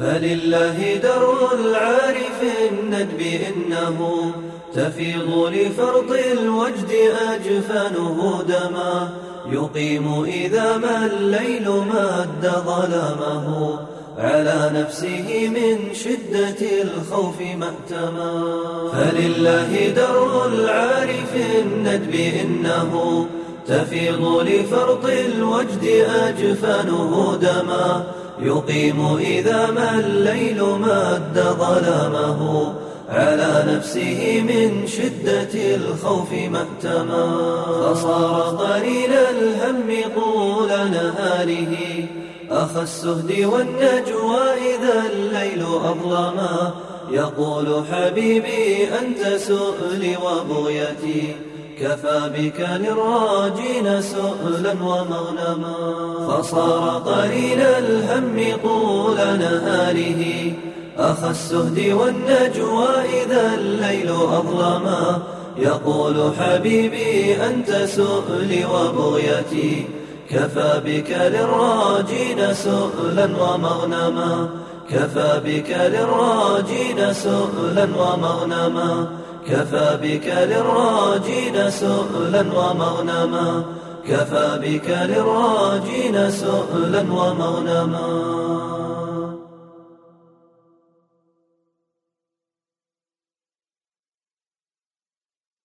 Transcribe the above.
فلله در العارف الندب إنه تفيض لفرط الوجد أجفانه دما يقيم إذا ما الليل مد ظلامه على نفسه من شدة الخوف مأتما فلله در العارف الندب إنه تفيض لفرط الوجد أجفانه دما يقيم إذا ما الليل مد ظلامه على نفسه من شدة الخوف مأتما فصار قليل الهم طول نهاره. أخ السهد والنجوى إذا الليل أظلما يقول حبيبي أنت سؤلي وبغيتي. كفى بك للراجين سؤلا ومغنما فصار قليل الهم طول نهاره. أخ السهد والنجوى إذا الليل أظلما. يقول حبيبي أنت سؤلي وبغيتي. كفى بك للراجين سؤلا ومغنما. كفى بك للراجين سؤلا ومغنما. كفى بك للراجين سؤلا ومغنما. كفى بك للراجين سؤلا ومغنما.